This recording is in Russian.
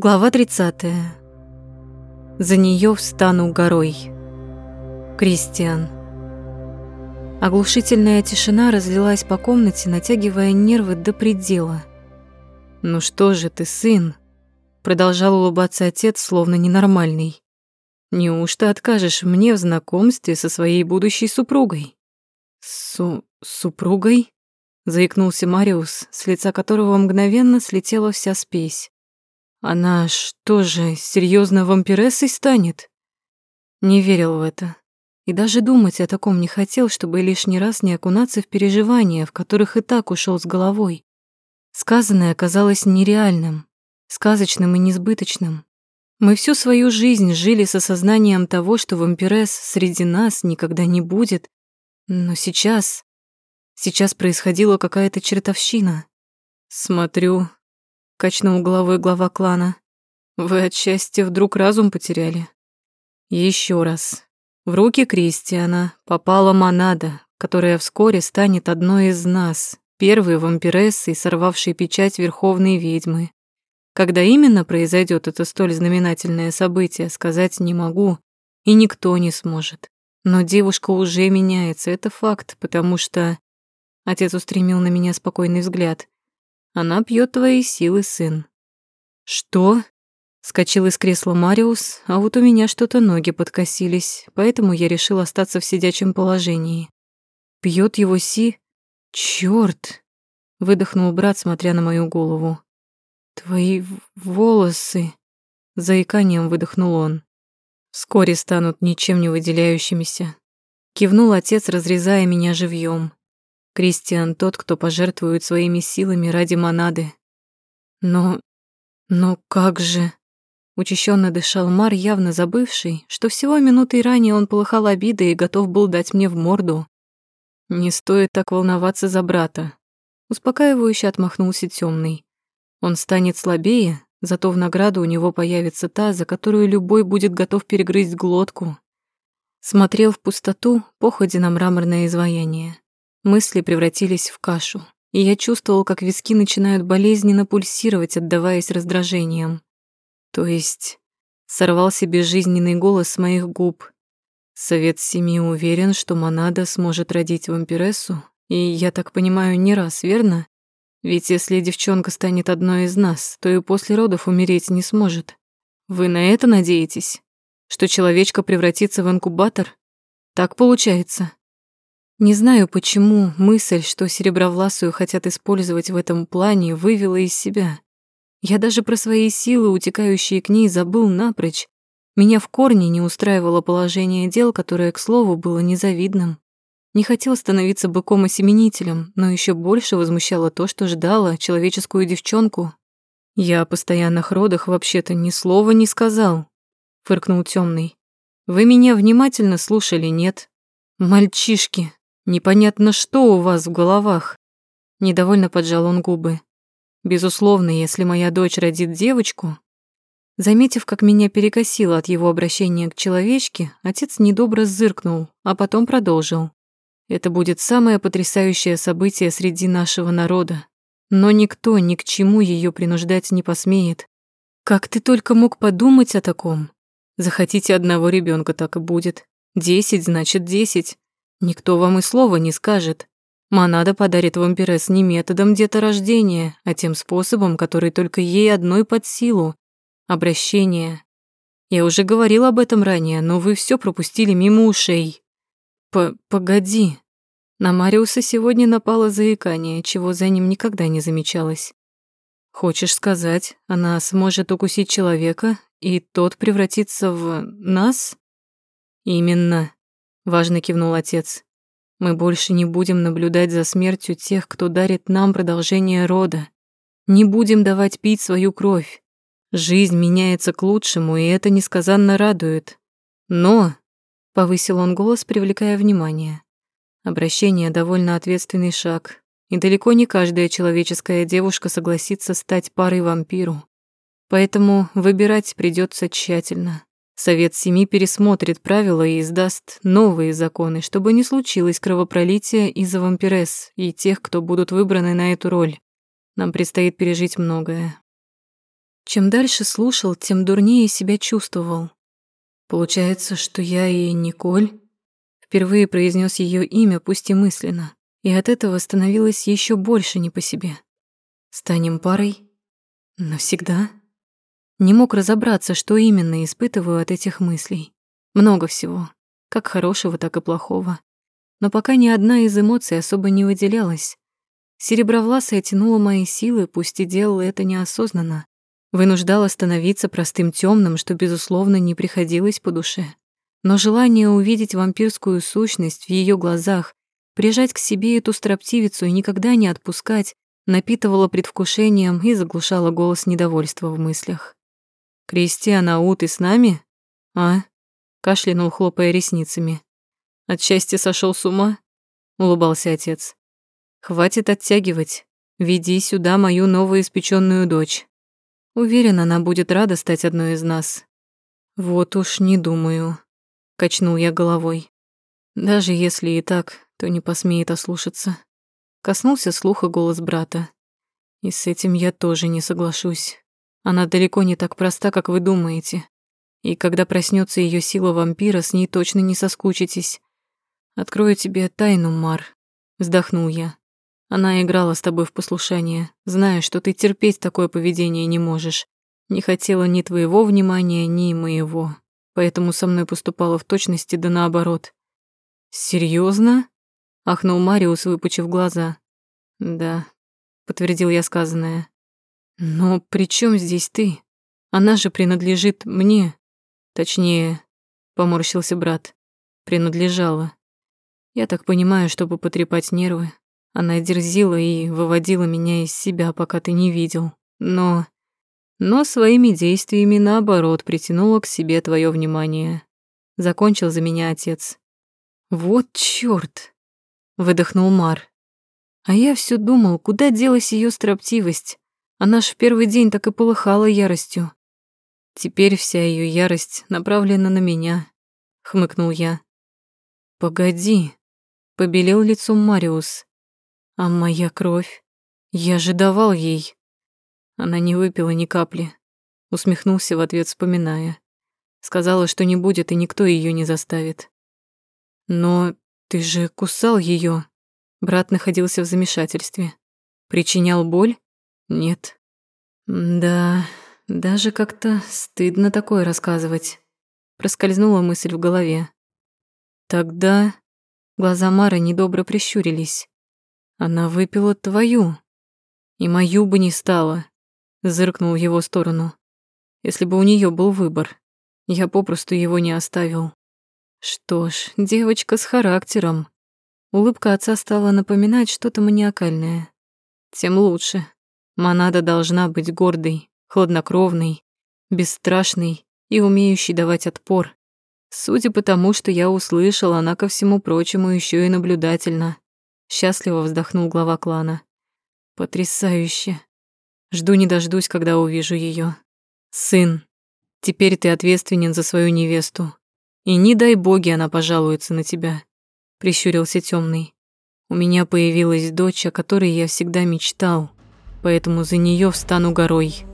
Глава 30. За нее встану горой. Кристиан. Оглушительная тишина разлилась по комнате, натягивая нервы до предела. «Ну что же ты, сын?» Продолжал улыбаться отец, словно ненормальный. «Неужто откажешь мне в знакомстве со своей будущей супругой?» «Су... супругой?» Заикнулся Мариус, с лица которого мгновенно слетела вся спесь. Она что же, серьезно вампирессой станет? Не верил в это. И даже думать о таком не хотел, чтобы лишний раз не окунаться в переживания, в которых и так ушел с головой. Сказанное оказалось нереальным, сказочным и несбыточным. Мы всю свою жизнь жили с осознанием того, что вампиресс среди нас никогда не будет. Но сейчас... Сейчас происходила какая-то чертовщина. Смотрю, качнул головой глава клана. Вы от счастья вдруг разум потеряли. Еще раз. В руки Кристиана попала Монада, которая вскоре станет одной из нас, первой вампирессой, сорвавшей печать Верховной Ведьмы. Когда именно произойдет это столь знаменательное событие, сказать не могу, и никто не сможет. Но девушка уже меняется, это факт, потому что... Отец устремил на меня спокойный взгляд. Она пьет твои силы, сын. Что? Скочил из кресла Мариус, а вот у меня что-то ноги подкосились, поэтому я решил остаться в сидячем положении. Пьет его си? Чёрт! Выдохнул брат, смотря на мою голову. Твои волосы, заиканием выдохнул он. Вскоре станут ничем не выделяющимися. Кивнул отец, разрезая меня живьем. Кристиан тот, кто пожертвует своими силами ради монады. Но... но как же... Учащенно дышал Мар, явно забывший, что всего минутой ранее он полыхал обидой и готов был дать мне в морду. Не стоит так волноваться за брата. Успокаивающе отмахнулся темный. Он станет слабее, зато в награду у него появится та, за которую любой будет готов перегрызть глотку. Смотрел в пустоту, походе на мраморное изваяние. Мысли превратились в кашу, и я чувствовал, как виски начинают болезненно пульсировать, отдаваясь раздражением. То есть сорвался безжизненный голос с моих губ. Совет Семи уверен, что Монада сможет родить вампирессу, и, я так понимаю, не раз, верно? Ведь если девчонка станет одной из нас, то и после родов умереть не сможет. Вы на это надеетесь? Что человечка превратится в инкубатор? Так получается. Не знаю, почему мысль, что серебровласую хотят использовать в этом плане, вывела из себя. Я даже про свои силы, утекающие к ней, забыл напрочь. Меня в корне не устраивало положение дел, которое, к слову, было незавидным. Не хотел становиться быком-осеменителем, но еще больше возмущало то, что ждала человеческую девчонку. «Я о постоянных родах вообще-то ни слова не сказал», — фыркнул темный. «Вы меня внимательно слушали, нет? Мальчишки, Непонятно, что у вас в головах. Недовольно поджал он губы. Безусловно, если моя дочь родит девочку... Заметив, как меня перекосило от его обращения к человечке, отец недобро зыркнул, а потом продолжил. Это будет самое потрясающее событие среди нашего народа. Но никто ни к чему ее принуждать не посмеет. Как ты только мог подумать о таком? Захотите одного ребенка, так и будет. Десять значит десять. Никто вам и слова не скажет. Монада подарит вампиресс не методом деторождения, а тем способом, который только ей одной под силу — обращение. Я уже говорил об этом ранее, но вы все пропустили мимо ушей. П Погоди. На Мариуса сегодня напало заикание, чего за ним никогда не замечалось. Хочешь сказать, она сможет укусить человека, и тот превратится в нас? Именно. Важно кивнул отец. Мы больше не будем наблюдать за смертью тех, кто дарит нам продолжение рода. Не будем давать пить свою кровь. Жизнь меняется к лучшему, и это несказанно радует. Но, повысил он голос, привлекая внимание. Обращение довольно ответственный шаг, и далеко не каждая человеческая девушка согласится стать парой вампиру. Поэтому выбирать придется тщательно. Совет Семи пересмотрит правила и издаст новые законы, чтобы не случилось кровопролития из-за вампиресс и тех, кто будут выбраны на эту роль. Нам предстоит пережить многое. Чем дальше слушал, тем дурнее себя чувствовал. Получается, что я и Николь впервые произнес ее имя, пусть и мысленно, и от этого становилось еще больше не по себе. Станем парой? Навсегда? Не мог разобраться, что именно испытываю от этих мыслей. Много всего, как хорошего, так и плохого. Но пока ни одна из эмоций особо не выделялась. Серебровласая тянула мои силы, пусть и делала это неосознанно. Вынуждала становиться простым темным, что, безусловно, не приходилось по душе. Но желание увидеть вампирскую сущность в ее глазах, прижать к себе эту строптивицу и никогда не отпускать, напитывало предвкушением и заглушало голос недовольства в мыслях. «Кристиан Аут и с нами? А?» — кашлянул, хлопая ресницами. «От счастья сошел с ума?» — улыбался отец. Хватит оттягивать. Веди сюда мою новую испеченную дочь. Уверена, она будет рада стать одной из нас. Вот уж не думаю, качнул я головой. Даже если и так, то не посмеет ослушаться. Коснулся слуха голос брата. И с этим я тоже не соглашусь. Она далеко не так проста, как вы думаете. И когда проснется ее сила вампира, с ней точно не соскучитесь. Открою тебе тайну, Мар, вздохнул я. Она играла с тобой в послушание, зная, что ты терпеть такое поведение не можешь. Не хотела ни твоего внимания, ни моего. Поэтому со мной поступала в точности да наоборот. Серьезно? ахнул Мариус, выпучив глаза. Да, подтвердил я сказанное. Но при чем здесь ты? Она же принадлежит мне. Точнее, поморщился брат. Принадлежала. Я так понимаю, чтобы потрепать нервы, она дерзила и выводила меня из себя, пока ты не видел. Но... Но своими действиями, наоборот, притянула к себе твое внимание. Закончил за меня отец. «Вот чёрт!» — выдохнул Мар. А я все думал, куда делась ее строптивость. Она ж в первый день так и полыхала яростью. Теперь вся ее ярость направлена на меня, хмыкнул я. Погоди, побелел лицом Мариус. А моя кровь? Я же давал ей. Она не выпила ни капли. Усмехнулся в ответ, вспоминая. Сказала, что не будет, и никто ее не заставит. Но ты же кусал ее. Брат находился в замешательстве. Причинял боль? Нет. Да, даже как-то стыдно такое рассказывать. Проскользнула мысль в голове. Тогда глаза Мары недобро прищурились. Она выпила твою. И мою бы не стало. Зыркнул в его сторону. Если бы у нее был выбор, я попросту его не оставил. Что ж, девочка с характером. Улыбка отца стала напоминать что-то маниакальное. Тем лучше. Монада должна быть гордой, хладнокровной, бесстрашной и умеющей давать отпор. Судя по тому, что я услышал, она ко всему прочему еще и наблюдательна. Счастливо вздохнул глава клана. Потрясающе. Жду не дождусь, когда увижу ее. Сын, теперь ты ответственен за свою невесту. И не дай боги она пожалуется на тебя. Прищурился темный. У меня появилась дочь, о которой я всегда мечтал, поэтому за нее встану горой.